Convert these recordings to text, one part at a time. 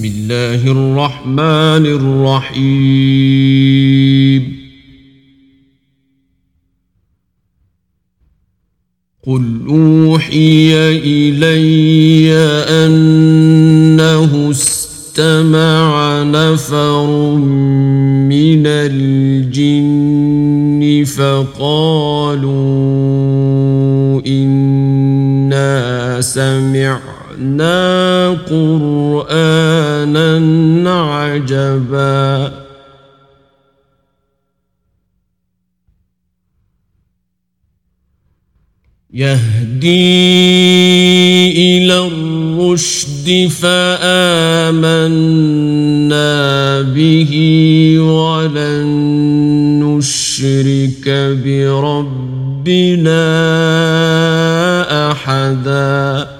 بسم الله الرحمن الرحيم قل أوحي إلي أنه استمع نفر من الجن فقالوا انا سمعنا جعلنا قرآنا عجبا يهدي إلى الرشد فآمنا به ولن نشرك بربنا أحداً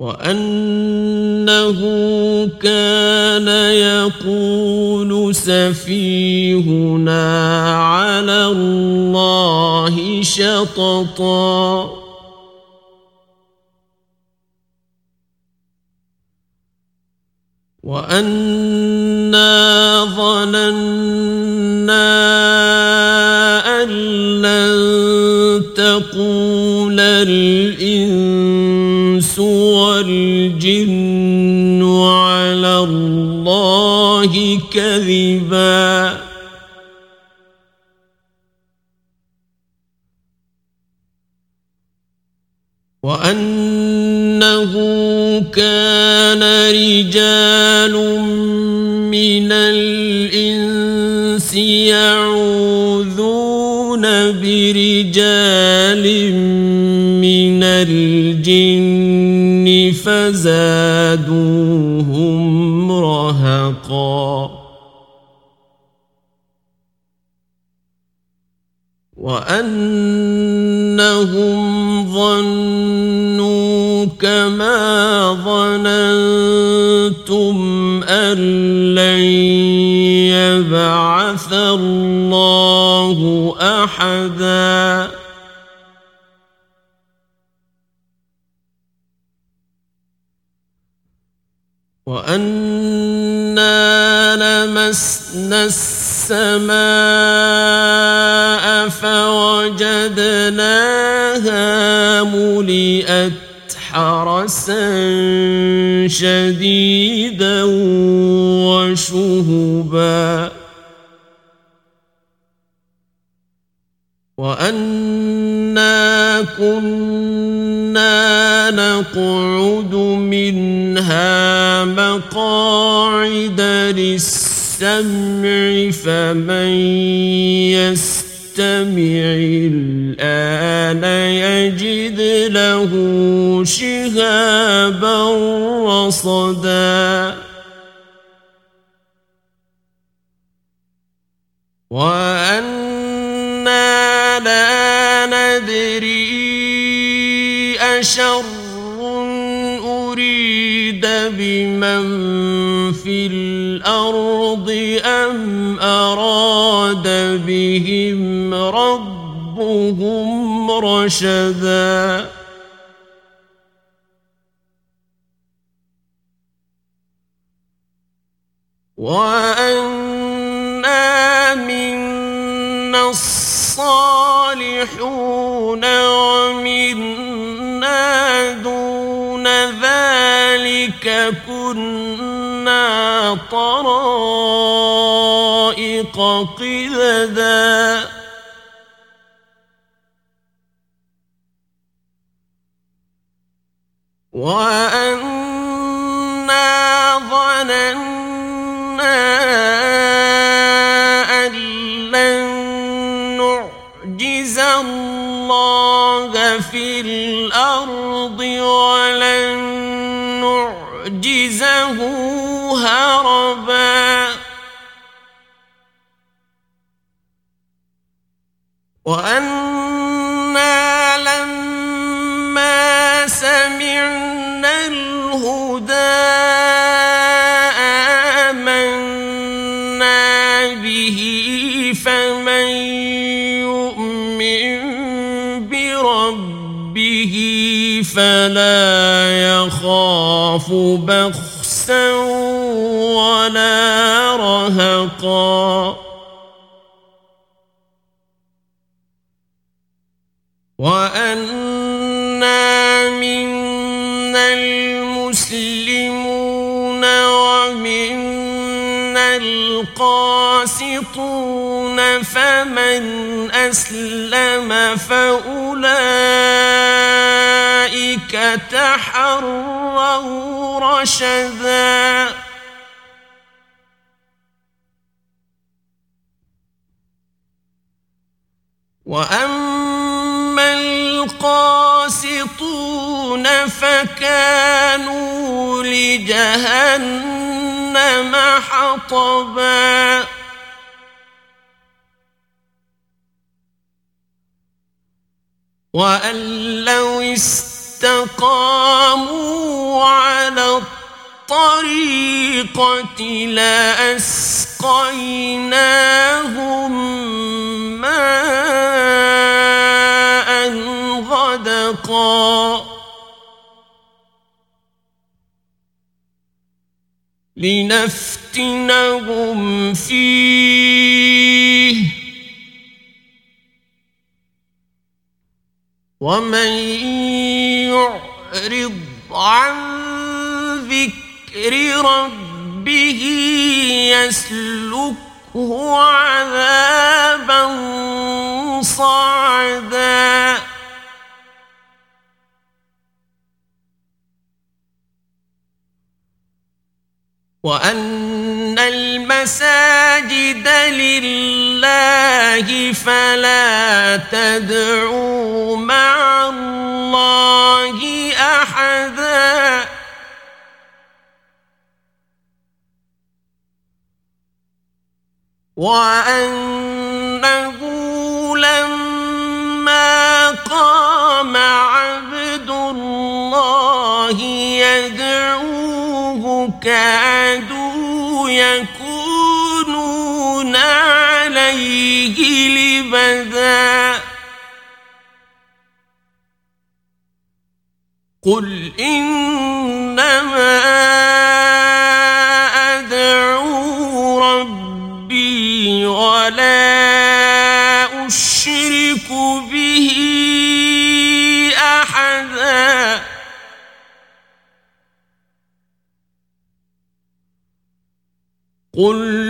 وأنه كان يقول سفيهنا على الله شططا وأنا ظننا أن لن تقول الإنسان والجن على الله كذبا. وأنه كان رجال من الإنس يعوذون برجال من الجن وزادوهم رهقا وأنهم ظنوا كما ظننتم أن لن يبعث الله أحداً وأنا لمسنا السماء فوجدناها ملئت حرسا شديدا وشهبا وأنا كنا نقعد منها مقاعد للسمع فمن يستمع الآن يجد له شهابا رصدا. وأنا لا ندري أشر يريد بمن في الأرض أم أراد بهم ربهم رشدا وأنا منا الصالحون ومنا دون كذلك كنا طرائق قددا وأنا ظننا أن لن نعجز الله في الأرض هربا وأنا لما سمعنا الهدى آمنا به فمن يؤمن بربه فلا يخاف بخ ولا رهقا. وأنا منا المسلمون ومنا القاسطون فمن أسلم فأولئك هنالك تحروا رشدا وأما القاسطون فكانوا لجهنم حطبا وأن لو است استقاموا على الطريقة لأسقيناهم ماء غدقا. لنفتنهم فيه ومن يعرض عن ذكر ربه يسلكه عذابا صعدا وأن المساجد لله فلا تدعوا وأنه لما قام عبد الله يدعوه كادوا يكونون عليه لبدا. قل انما ادعو ربي ولا اشرك به احدا قل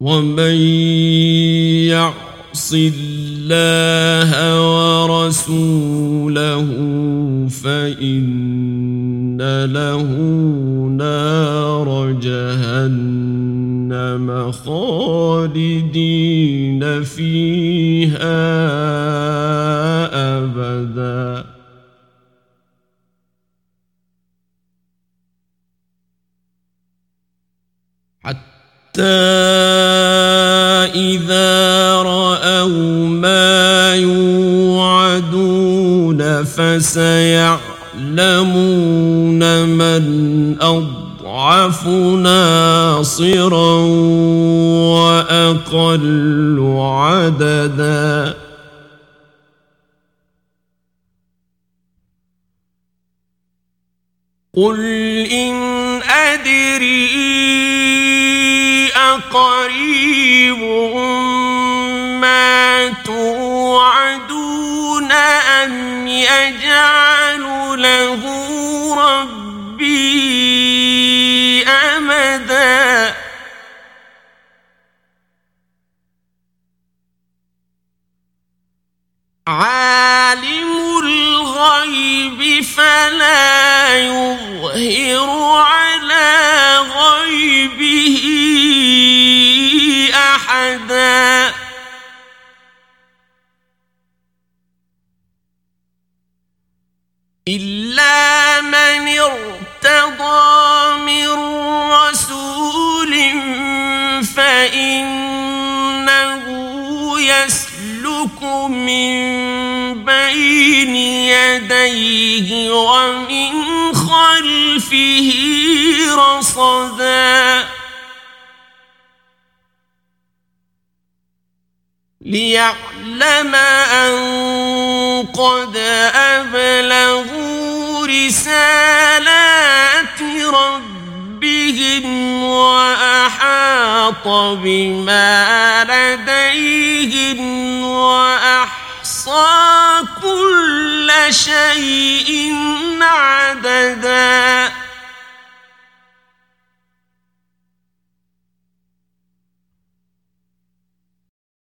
ومن يعص الله ورسوله فإن له نار جهنم خالدين فيها إذا رأوا ما يوعدون فسيعلمون من أضعف ناصرا وأقل عددا قل إن أدري توعدون أم يجعل له ربي أمدا؟ عالم الغيب فلا يظهر على من بين يديه ومن خلفه رصدا. ليعلم أن قد أبلغوا رسالات ربهم وأحاط بما لديهم كل شيء عددا